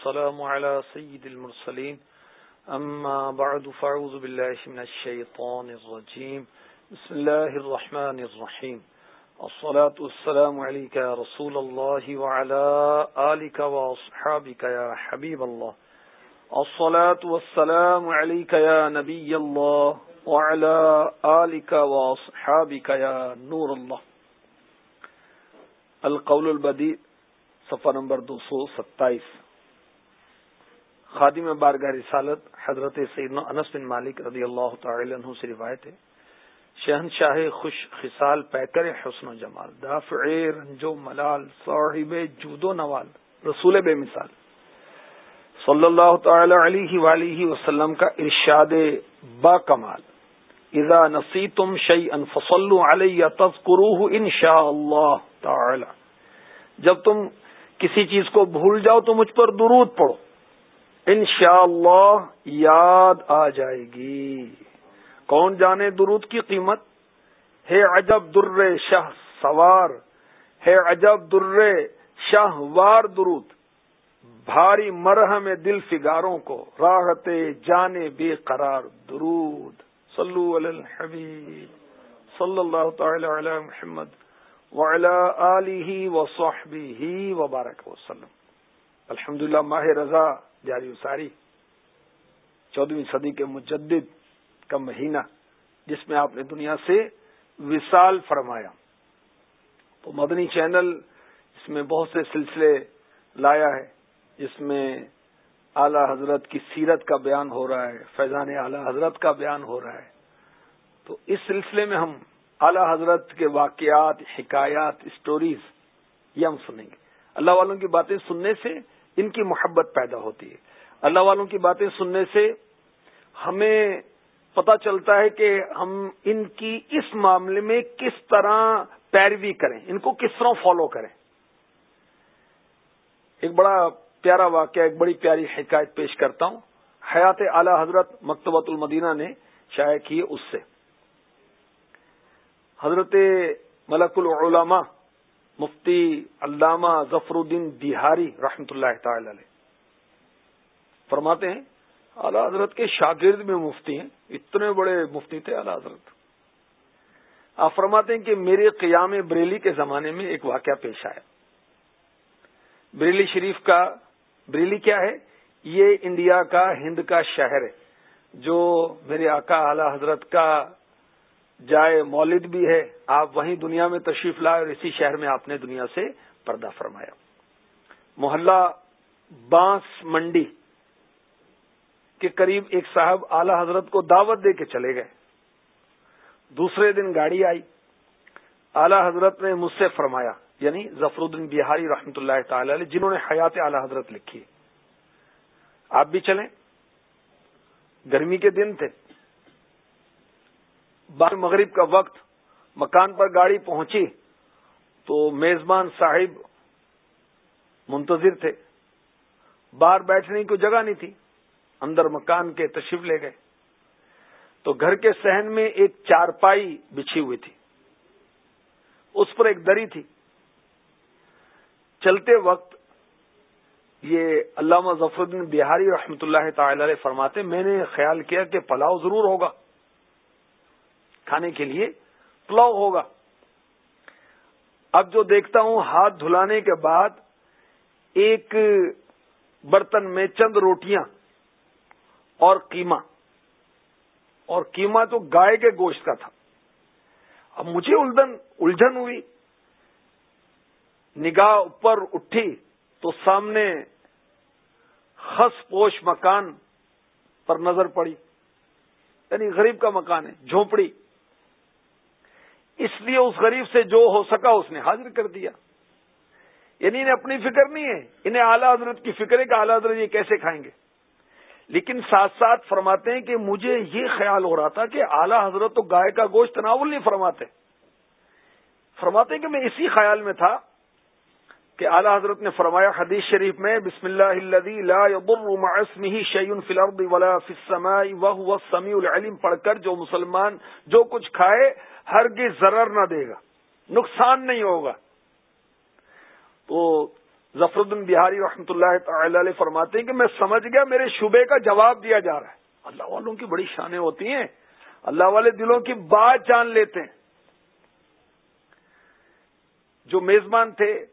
والسلام على سيد المرسلين. أما بعد فاعوذ بالله من الشيطان الرجيم. بسم الله الرحمن الرحيم. الصلاة والسلام عليك يا رسول الله وعلى آلك وأصحابك يا حبيب الله. الصلاة والسلام عليك يا نبي الله وعلى آلك وأصحابك يا نور الله. القول البدی صفحہ نمبر دو سو ستائیس. خادم بارگاہ رسالت حضرت سیدنا انس بن مالک رضی اللہ تعالی عنہ سے روایت ہے۔ شہنشاہ خوش خصال پیکر حسن و جمال دافع رنج و ملال، صاحب جود و نوال، رسول بے مثال۔ صلی اللہ تعالی علیہ وآلہ وسلم کا ارشاد با کمال۔ اذا نسیتم شیئا فصلوا علی تذکروه ان شاء اللہ تعالی۔ جب تم کسی چیز کو بھول جاؤ تو مجھ پر درود پڑھو۔ انشاءاللہ اللہ یاد آ جائے گی۔ کون جانے درود کی قیمت؟ ہے عجب در شاہ سوار، ہے عجب در شاہ وار درود۔ بھاری مرہم دل فگاروں کو، راحت جانے بے قرار درود۔ صلو علی الحبیب۔ صلی اللہ تعالی علی محمد وعلى وصحبه وبارك وسلم۔ الحمد للہ ماہ رضا جاری اساری چودہویں صدی کے مجدد کا مہینہ، جس میں آپ نے دنیا سے وصال فرمایا۔ تو مدنی چینل اس میں بہت سے سلسلے لایا ہے، جس میں اعلی حضرت کی سیرت کا بیان ہو رہا ہے، فیضان اعلی حضرت کا بیان ہو رہا ہے۔ تو اس سلسلے میں ہم اعلی حضرت کے واقعات، حکایات اسٹوریز یہ ہم سنیں گے۔ اللہ والوں کی باتیں سننے سے ان کی محبت پیدا ہوتی ہے۔ اللہ والوں کی باتیں سننے سے ہمیں پتا چلتا ہے کہ ہم ان کی اس معاملے میں کس طرح پیروی کریں، ان کو کس طرح فالو کریں۔ ایک بڑا پیارا واقعہ، ایک بڑی پیاری حکایت پیش کرتا ہوں۔ حیات اعلی حضرت مکتبۃ المدینہ نے شائع کی اس سے۔ حضرت ملک العلماء مفتی علامہ ظفر الدین بہاری رحمت اللہ تعالی علیہ۔ فرماتے ہیں، اعلی حضرت کے شاگرد میں مفتی ہیں، اتنے بڑے مفتی تھے اعلی حضرت۔ آپ فرماتے ہیں کہ میرے قیام بریلی کے زمانے میں ایک واقعہ پیش آیا۔ بریلی شریف کا، بریلی کیا ہے؟ یہ انڈیا کا، ہند کا شہر ہے، جو میرے آقا اعلی حضرت کا جائے مولد بھی ہے، آپ وہیں دنیا میں تشریف لائے اور اسی شہر میں آپ نے دنیا سے پردہ فرمایا۔ محلہ بانس منڈی کے قریب ایک صاحب اعلی حضرت کو دعوت دے کے چلے گئے۔ دوسرے دن گاڑی آئی۔ اعلی حضرت نے مجھ سے فرمایا یعنی ظفر الدین بہاری رحمتہ اللہ تعالی علیہ، جنہوں نے حیات اعلی حضرت لکھی۔ آپ بھی چلیں۔ گرمی کے دن تھے۔ بار مغرب کا وقت مکان پر گاڑی پہنچی تو میزبان صاحب منتظر تھے۔ باہر بیٹھنے کی جگہ نہیں تھی۔ اندر مکان کے تشریف لے گئے۔ تو گھر کے سہن میں ایک چارپائی بچھی ہوئی تھی۔ اس پر ایک دری تھی۔ چلتے وقت یہ علامہ ظفر الدین بہاری رحمتہ اللہ تعالی علیہ فرماتے میں نے خیال کیا کہ پلاؤ ضرور ہوگا۔ کھانے کے لیے پلاؤ ہوگا۔ اب جو دیکھتا ہوں ہاتھ دھلانے کے بعد ایک برتن میں چند روٹیاں اور قیمہ۔ اور قیمہ تو گائے کے گوشت کا تھا۔ اب مجھے الجھن الجھن ہوئی۔ نگاہ اوپر اٹھی تو سامنے خس پوش مکان پر نظر پڑی۔ یعنی غریب کا مکان ہے، جھونپڑی۔ اس لیے اس غریب سے جو ہو سکا اس نے حاضر کر دیا۔ یعنی انہیں اپنی فکر نہیں ہے۔ انہیں اعلیٰ حضرت کی فکر ہے کہ اعلیٰ حضرت یہ کیسے کھائیں گے۔ لیکن ساتھ ساتھ فرماتے ہیں کہ مجھے یہ خیال ہو رہا تھا کہ اعلیٰ حضرت تو گائے کا گوشت تناول نہیں فرماتے۔ فرماتے ہیں کہ میں اسی خیال میں تھا کہ اعلیٰ حضرت نے فرمایا حدیث شریف میں، بسم اللہ لا ولا السماء وهو السميع العلیم پڑھ کر جو مسلمان جو کچھ کھائے ہرگز ضرر نہ دے گا، نقصان نہیں ہوگا۔ تو ظفر الدین بہاری رحمۃ اللہ تعالی علیہ فرماتے ہیں کہ میں سمجھ گیا، میرے شبے کا جواب دیا جا رہا ہے۔ اللہ والوں کی بڑی شانیں ہوتی ہیں۔ اللہ والے دلوں کی بات جان لیتے ہیں۔ جو میزبان تھے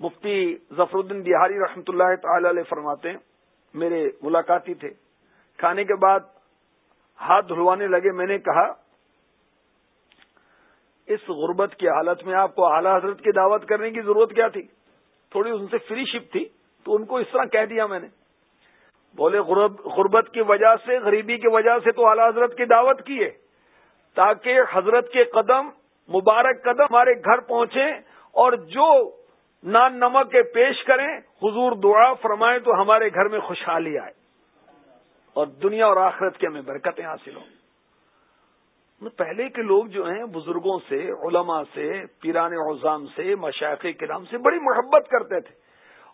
مفتی ظفر الدین بہاری رحمۃ اللہ تعالی علیہ فرماتے ہیں، میرے ملاقاتی تھے۔ کھانے کے بعد ہاتھ دھلوانے لگے، میں نے کہا، اس غربت کی حالت میں آپ کو اعلی حضرت کی دعوت کرنے کی ضرورت کیا تھی؟ تھوڑی ان سے فری شپ تھی، تو ان کو اس طرح کہہ دیا میں نے۔ بولے غربت کی وجہ سے، غریبی کی وجہ سے تو اعلی حضرت کی دعوت کی ہے، تاکہ حضرت کے قدم، مبارک قدم ہمارے گھر پہنچے اور جو نان نمک کے پیش کریں۔ حضور دعا فرمائیں تو ہمارے گھر میں خوشحالی آئے۔ اور دنیا اور آخرت کے ہمیں برکتیں حاصل ہوں۔ پہلے کے لوگ جو ہیں، بزرگوں سے، علماء سے، پیران عظام سے مشاق کرام سے بڑی محبت کرتے تھے۔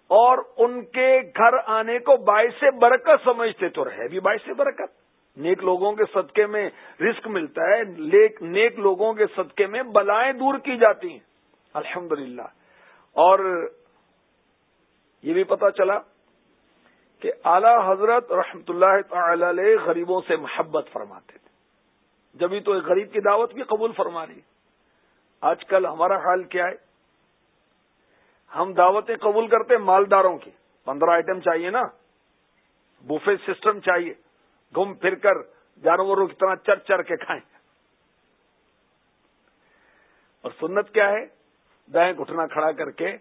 اور ان کے گھر آنے کو باعث برکت سمجھتے تو رہے۔ بھی باعث برکت۔ نیک لوگوں کے صدقے میں رسک ملتا ہے۔ نیک لوگوں کے صدقے میں بلائیں دور کی جاتی ہیں۔ الحمد اور یہ بھی پتا چلا کہ اعلی حضرت رحمت اللہ تعالی علیہ غریبوں سے محبت فرماتے تھے۔ جبھی تو ایک غریب کی دعوت بھی قبول فرما رہی آج کل ہمارا حال کیا ہے؟ ہم دعوتیں قبول کرتے مالداروں کی۔ پندرہ آئٹم چاہیے نا۔ بوفے سسٹم چاہیے۔ گھوم پھر کر جانوروں کی طرح چر چر کے کھائیں۔ اور سنت کیا ہے؟ دائیں گھٹنا کھڑا کر کے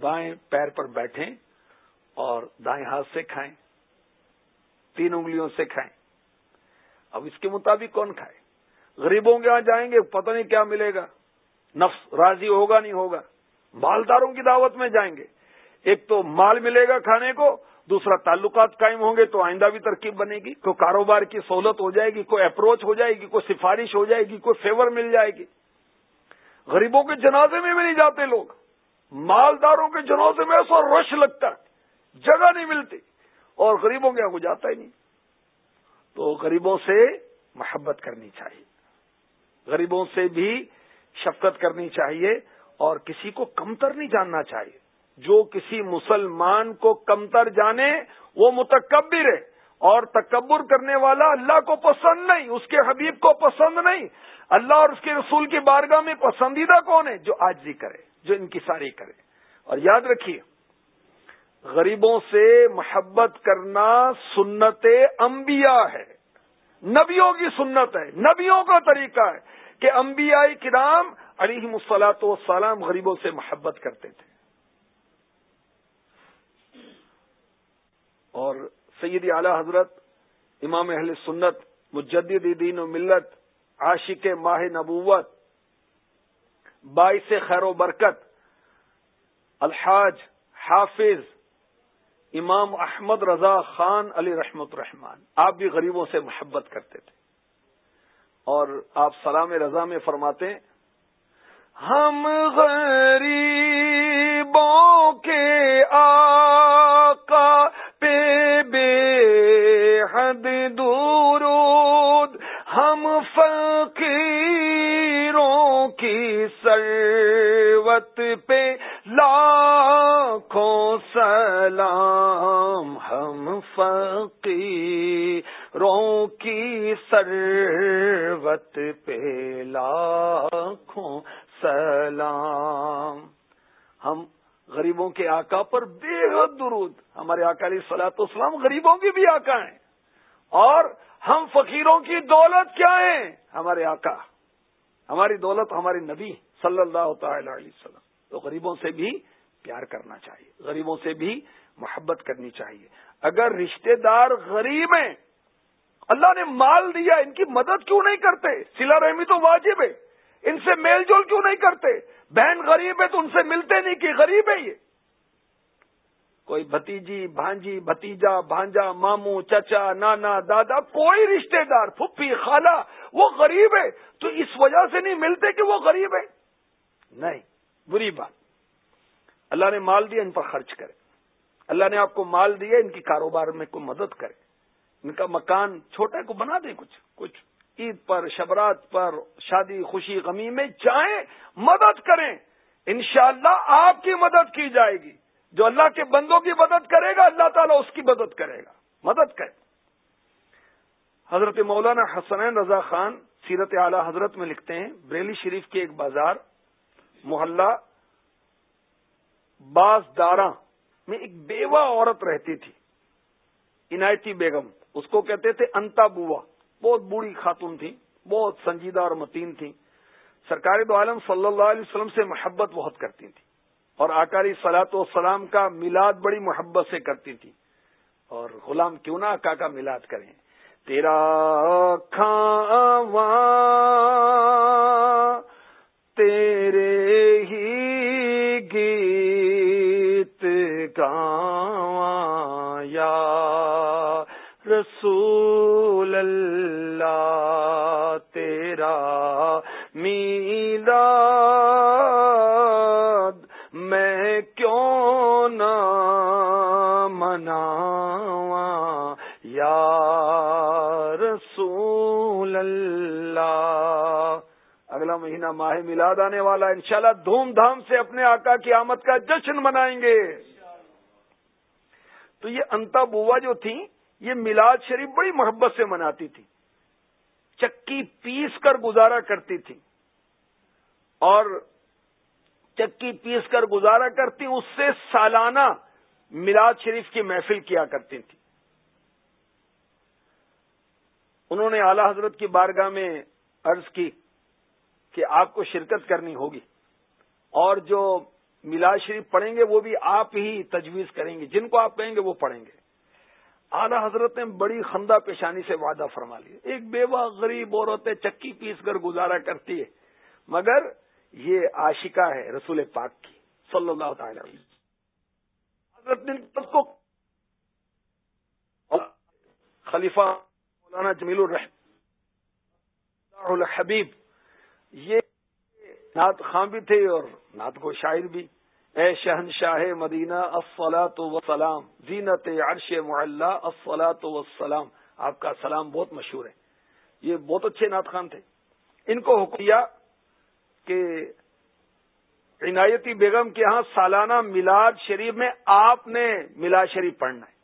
بائیں پیر پر بیٹھیں اور دائیں ہاتھ سے کھائیں، تین انگلیوں سے کھائیں۔ اب اس کے مطابق کون کھائے؟ غریبوں کے یہاں جائیں گے، پتہ نہیں کیا ملے گا۔ نفس راضی ہوگا نہیں ہوگا۔ مالداروں کی دعوت میں جائیں گے۔ ایک تو مال ملے گا کھانے کو، دوسرا تعلقات قائم ہوں گے تو آئندہ بھی ترکیب بنے گی۔ کوئی کاروبار کی سہولت ہو جائے گی، کوئی اپروچ ہو جائے گی، کوئی سفارش ہو جائے گی، کوئی فیور مل جائے گی۔ غریبوں کے جنازے میں بھی نہیں جاتے لوگ۔ مالداروں کے جنازے میں ایسا رش لگتا ہے، جگہ نہیں ملتی۔ اور غریبوں کے یہاں کو جاتا ہی نہیں۔ تو غریبوں سے محبت کرنی چاہیے۔ غریبوں سے بھی شفقت کرنی چاہیے اور کسی کو کمتر نہیں جاننا چاہیے۔ جو کسی مسلمان کو کمتر جانے، وہ متکبر ہے۔ اور تکبر کرنے والا اللہ کو پسند نہیں، اس کے حبیب کو پسند نہیں۔ اللہ اور اس کے رسول کی بارگاہ میں پسندیدہ کون ہے؟ جو آج کرے، جو ان کی ساری کرے۔ اور یاد رکھیے، غریبوں سے محبت کرنا سنت انبیاء ہے۔ نبیوں کی سنت ہے، نبیوں کا طریقہ ہے کہ انبیاء کرام علیہ مسلاط وسلام غریبوں سے محبت کرتے تھے۔ اور سید اعلی حضرت، امام اہل سنت، مجدد دین و ملت، عاشق ماہ نبوت، باعث خیر و برکت، الحاج، حافظ، امام احمد رضا خان علی رحمت الرحمان آپ بھی غریبوں سے محبت کرتے تھے۔ اور آپ سلام رضا میں فرماتے ہم غریبوں کے آقا حد درود، ہم فقیروں کی سروت پہ لاکھوں سلام، ہم فقیروں کی سروت پہ لاکھوں سلام۔ ہم غریبوں کے آقا پر بے حد درود، ہمارے آقا علیہ سلاۃ اسلام غریبوں کی بھی آقا ہیں۔ اور ہم فقیروں کی دولت کیا ہیں ہمارے آقا، ہماری دولت ہمارے نبی صلی اللہ تعالی علیہ وسلم۔ تو غریبوں سے بھی پیار کرنا چاہیے، غریبوں سے بھی محبت کرنی چاہیے۔ اگر رشتہ دار غریب ہیں، اللہ نے مال دیا، ان کی مدد کیوں نہیں کرتے؟ سلا رحمی تو واجب ہے۔ ان سے میل جول کیوں نہیں کرتے؟ بہن غریب ہے تو ان سے ملتے نہیں کہ غریب ہے یہ۔ کوئی بھتیجی، بھانجی، بھتیجا، بھانجا، ماموں، چچا، نانا، دادا، کوئی رشتہ دار، پھپھی، خالہ، وہ غریب ہے، تو اس وجہ سے نہیں ملتے کہ وہ غریب ہے؟ نہیں، بری بات۔ اللہ نے مال دیا، ان پر خرچ کرے۔ اللہ نے آپ کو مال دیا، ان کی کاروبار میں کوئی مدد کرے۔ ان کا مکان چھوٹا کو بنا دیں کچھ کچھ۔ عید پر، شبرات پر، شادی، خوشی غمی میں جائیں، مدد کریں۔ انشاءاللہ آپ کی مدد کی جائے گی۔ جو اللہ کے بندوں کی مدد کرے گا، اللہ تعالیٰ اس کی مدد کرے گا۔ مدد کرے۔ حضرت مولانا حسنین رضا خان سیرت اعلی حضرت میں لکھتے ہیں، بریلی شریف کے ایک بازار، محلہ باز دارا میں ایک بیوہ عورت رہتی تھی۔ عنایتی بیگم، اس کو کہتے تھے انتا بوا۔ بہت بوڑھی خاتون تھی، بہت سنجیدہ اور متین تھی۔ سرکاری دو عالم صلی اللہ علیہ وسلم سے محبت بہت کرتی تھی۔ اور آکاری سلاط و سلام کا میلاد بڑی محبت سے کرتی تھی۔ اور غلام کیوں نہ آکا کا میلاد کریں۔ تیرا کھاوا تیرے ہی گیت گاواں۔ یا رسول اللہ تیرا میلاد مہینہ ماہ میلاد آنے والا انشاءاللہ دھوم دھام سے اپنے آقا کی آمد کا جشن منائیں گے۔ تو یہ انتا بوا جو تھی یہ میلاد شریف بڑی محبت سے مناتی تھی چکی پیس کر گزارا کرتی تھی اور چکی پیس کر گزارا کرتی، اس سے سالانہ میلاد شریف کی محفل کیا کرتی تھی انہوں نے اعلی حضرت کی بارگاہ میں عرض کی کہ آپ کو شرکت کرنی ہوگی اور جو میلاد شریف پڑھیں گے وہ بھی آپ ہی تجویز کریں گے جن کو آپ کہیں گے وہ پڑھیں گے اعلی حضرت نے بڑی خندہ پیشانی سے وعدہ فرما لیا ایک بیوہ غریب عورت چکی پیس کر گزارا کرتی ہے مگر یہ عاشقہ ہے رسول پاک کی صلی اللہ تعالی حضرت نے کو خلیفہ مولانا جمیل الرحم الحبیب یہ نعت خاں بھی تھے اور نعت کو شاعر بھی۔ اے شہنشاہ مدینہ افلاۃ وسلام زینت عرش معلّہ افلاۃ وسلام آپ کا سلام بہت مشہور ہے۔ یہ بہت اچھے نعت خان تھے۔ ان کو حکم کیا کہ عنایتی بیگم کے ہاں سالانہ میلاد شریف میں آپ نے میلاد شریف پڑھنا ہے۔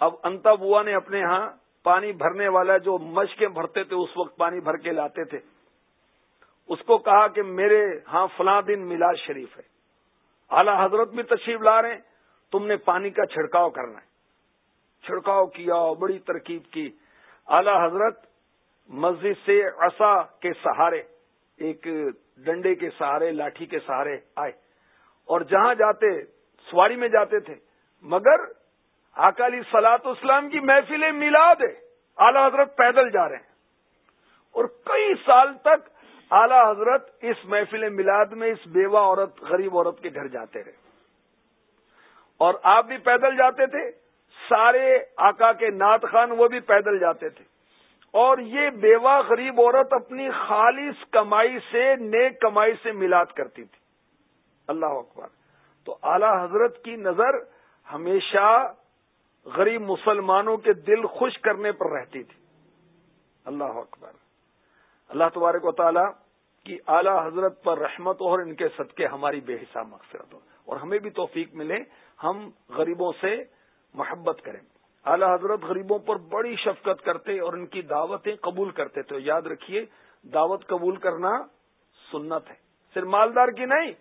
اب انتا بوا نے اپنے ہاں پانی بھرنے والا جو مشقیں بھرتے تھے، اس وقت پانی بھر کے لاتے تھے۔ اس کو کہا کہ میرے ہاں فلاں دن میلاد شریف ہے۔ اعلی حضرت بھی تشریف لا رہے ہیں۔ تم نے پانی کا چھڑکاؤ کرنا ہے۔ چھڑکاؤ کیا، بڑی ترکیب کی۔ اعلی حضرت مسجد سے عصا کے سہارے، ایک ڈنڈے کے سہارے، لاٹھی کے سہارے آئے۔ اور جہاں جاتے، سواری میں جاتے تھے۔ مگر اکالی سلاط اسلام کی محفل میلاد ہے۔ اعلی حضرت پیدل جا رہے ہیں۔ اور کئی سال تک اعلی حضرت اس محفل میلاد میں اس بیوہ عورت، غریب عورت کے گھر جاتے رہے اور آپ بھی پیدل جاتے تھے، سارے آقا کے نعت خان وہ بھی پیدل جاتے تھے۔ اور یہ بیوہ غریب عورت اپنی خالص کمائی سے، نیک کمائی سے میلاد کرتی تھی۔ اللہ اکبر۔ تو اعلی حضرت کی نظر ہمیشہ غریب مسلمانوں کے دل خوش کرنے پر رہتی تھی۔ اللہ اکبر۔ اللہ تبارک و تعالی کی اعلی حضرت پر رحمت اور ان کے صدقے ہماری بے حساب مقصد ہو اور ہمیں بھی توفیق ملے، ہم غریبوں سے محبت کریں۔ اعلی حضرت غریبوں پر بڑی شفقت کرتے اور ان کی دعوتیں قبول کرتے تھے یاد رکھیے، دعوت قبول کرنا سنت ہے۔ صرف مالدار کی نہیں،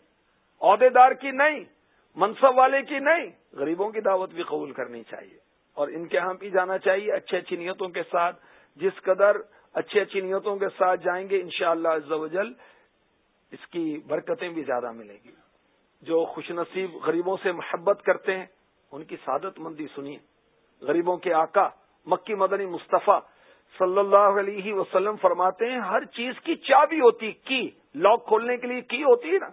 عہدے دار کی نہیں، منصب والے کی نہیں، غریبوں کی دعوت بھی قبول کرنی چاہیے۔ اور ان کے ہاں بھی جانا چاہیے اچھی اچھی نیتوں کے ساتھ، جس قدر اچھی اچھی نیتوں کے ساتھ جائیں گے انشاءاللہ شاء اللہ اس کی برکتیں بھی زیادہ ملیں گی۔ جو خوش نصیب غریبوں سے محبت کرتے ہیں، ان کی سعادت مندی سنیے۔ غریبوں کے آقا مکی مدنی مصطفیٰ صلی اللہ علیہ وسلم فرماتے ہیں، ہر چیز کی چابی ہوتی، کی لاک کھولنے کے لیے کی ہوتی ہے نا؟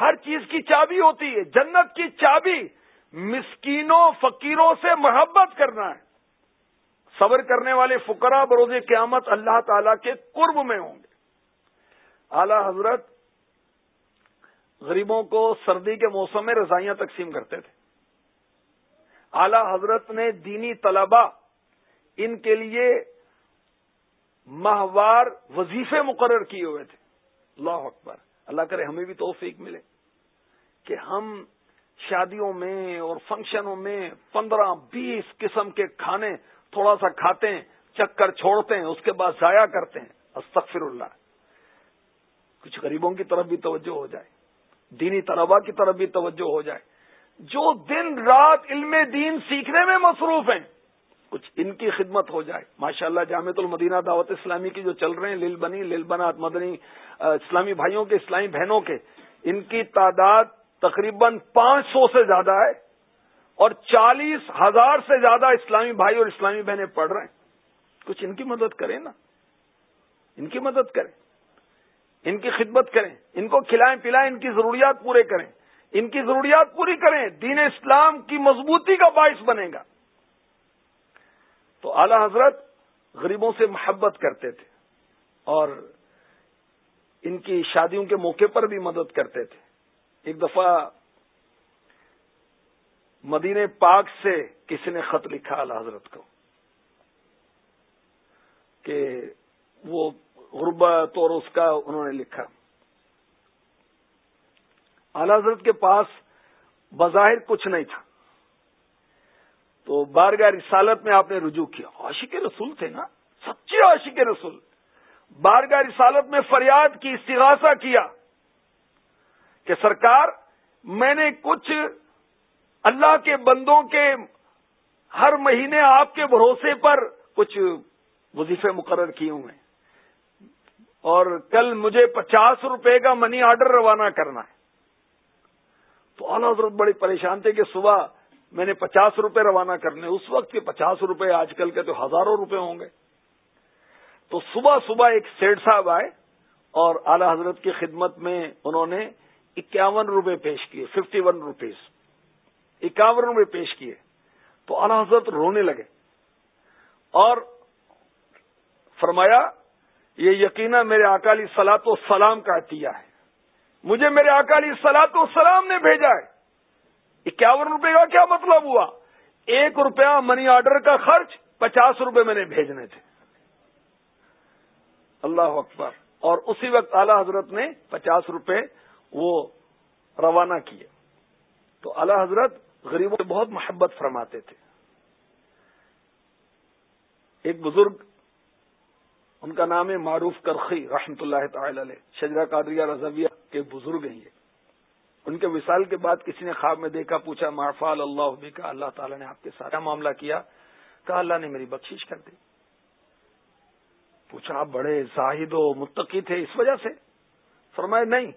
ہر چیز کی چابی ہوتی ہے، جنت کی چابی، مسکینوں، فقیروں سے محبت کرنا ہے۔ صبر کرنے والے فقرا بروز قیامت اللہ تعالی کے قرب میں ہوں گے۔ اعلی حضرت غریبوں کو سردی کے موسم میں رضائیاں تقسیم کرتے تھے۔ اعلی حضرت نے دینی طلبا ان کے لیے ماہوار وظیفے مقرر کیے ہوئے تھے۔ اللہ اکبر۔ اللہ کرے ہمیں بھی توفیق ملے کہ ہم شادیوں میں اور فنکشنوں میں پندرہ بیس قسم کے کھانے تھوڑا سا کھاتے ہیں، چکر چھوڑتے ہیں، اس کے بعد ضائع کرتے ہیں۔ استغفر اللہ۔ کچھ غریبوں کی طرف بھی توجہ ہو جائے۔ دینی طلبا کی طرف بھی توجہ ہو جائے۔ جو دن رات علم دین سیکھنے میں مصروف ہیں، کچھ ان کی خدمت ہو جائے۔ ماشاء اللہ جامع المدینہ دعوت اسلامی کی جو چل رہے ہیں لل بنی لل بنات مدنی اسلامی بھائیوں کے، اسلامی بہنوں کے، ان کی تعداد تقریباً پانچ سو سے زیادہ ہے اور چالیس ہزار سے زیادہ اسلامی بھائی اور اسلامی بہنیں پڑھ رہے ہیں۔ کچھ ان کی مدد کریں نا۔ ان کی مدد کریں۔ ان کی خدمت کریں۔ ان کو کھلائیں پلائیں، ان کی ضروریات پورے کریں۔ ان کی ضروریات پوری کریں۔ دین اسلام کی مضبوطی کا باعث بنے گا۔ تو اعلی حضرت غریبوں سے محبت کرتے تھے اور ان کی شادیوں کے موقع پر بھی مدد کرتے تھے۔ ایک دفعہ مدینے پاک سے کسی نے خط لکھا اعلی حضرت کو کہ وہ غربت اور اس کا انہوں نے لکھا۔ اعلی حضرت کے پاس بظاہر کچھ نہیں تھا۔ تو بارگاہ رسالت میں آپ نے رجوع کیا۔ عاشق رسول تھے نا؟ سچے عاشق رسول۔ بارگاہ رسالت میں فریاد کی، استغاثہ کیا۔ کہ سرکار، میں نے کچھ اللہ کے بندوں کے ہر مہینے آپ کے بھروسے پر کچھ وظیفے مقرر کیے ہوئے اور کل مجھے پچاس روپے کا منی آرڈر روانہ کرنا ہے۔ تو اعلی حضرت بڑے پریشان تھے کہ صبح میں نے پچاس روپے روانہ کرنے اس وقت کے پچاس روپے آج کل کے تو ہزاروں روپے ہوں گے۔ تو صبح صبح ایک سیٹ صاحب آئے اور اعلی حضرت کی خدمت میں انہوں نے اکیاون روپے پیش کیے ففٹی ون روپیز اکاون روپے پیش کیے۔ تو اعلی حضرت رونے لگے۔ اور فرمایا، یہ یقینا میرے اکالی سلاط و سلام کا عطیہ ہے۔ مجھے میرے اکالی سلاط و سلام نے بھیجا ہے۔ اکیاون روپے کا کیا مطلب ہوا؟ ایک روپیہ منی آرڈر کا خرچ پچاس روپے میں نے بھیجنے تھے۔ اللہ اکبر۔ اور اسی وقت اعلی حضرت نے پچاس روپے وہ روانہ کیے۔ تو اعلی حضرت غریبوں سے بہت محبت فرماتے تھے۔ ایک بزرگ، ان کا نام ہے معروف کرخی رحمت اللہ تعالی علیہ شجرا قادریہ رضویہ کے بزرگ ہیں یہ۔ ان کے وصال کے بعد کسی نے خواب میں دیکھا، پوچھا معرفا اللہ بھی کا اللہ تعالیٰ نے آپ کے ساتھ معاملہ کیا؟ کہا، اللہ نے میری بخشش کر دی۔ پوچھا، آپ بڑے زاہد و متقی تھے اس وجہ سے؟ فرمائے نہیں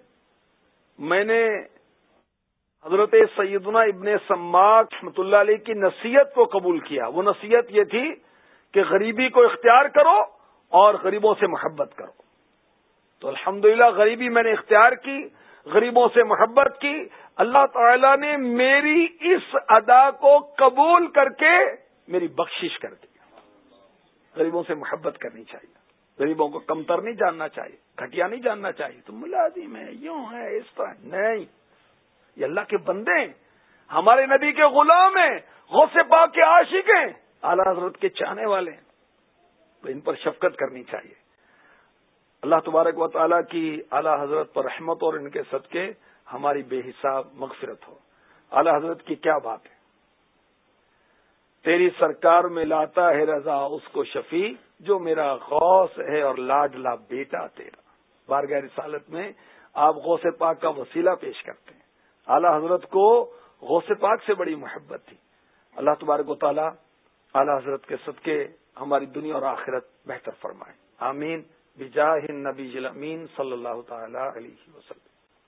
میں نے حضرت سیدنا ابن سماق رحمت اللہ علیہ کی نصیحت کو قبول کیا۔ وہ نصیحت یہ تھی کہ غریبی کو اختیار کرو اور غریبوں سے محبت کرو۔ تو الحمدللہ غریبی میں نے اختیار کی، غریبوں سے محبت کی۔ اللہ تعالی نے میری اس ادا کو قبول کر کے میری بخشش کر دی۔ غریبوں سے محبت کرنی چاہیے۔ غریبوں کو کمتر نہیں جاننا چاہیے، گھٹیا نہیں جاننا چاہیے۔ تو ملازم ہے، یوں ہے، اس طرح۔ نہیں، یہ اللہ کے بندے ہیں۔ ہمارے نبی کے غلام ہیں، غوث پاک کے عاشق ہیں۔ اعلی حضرت کے چاہنے والے ہیں۔ تو ان پر شفقت کرنی چاہیے۔ اللہ تبارک و تعالیٰ کی اعلی حضرت پر رحمت اور ان کے صدقے ہماری بے حساب مغفرت ہو۔ اعلی حضرت کی کیا بات ہے؟ تیری سرکار میں لاتا ہے رضا، اس کو شفیع جو میرا غوث ہے اور لاڈلا بیٹا تیرا۔ بارگاہ رسالت میں آپ غوث پاک کا وسیلہ پیش کرتے ہیں۔ اعلی حضرت کو غوث پاک سے بڑی محبت تھی۔ اللہ تبارک و تعالیٰ اعلی حضرت کے صدقے ہماری دنیا اور آخرت بہتر فرمائے۔ آمین۔ بجاہ النبی الامین صلی اللہ تعالی علیہ وسلم۔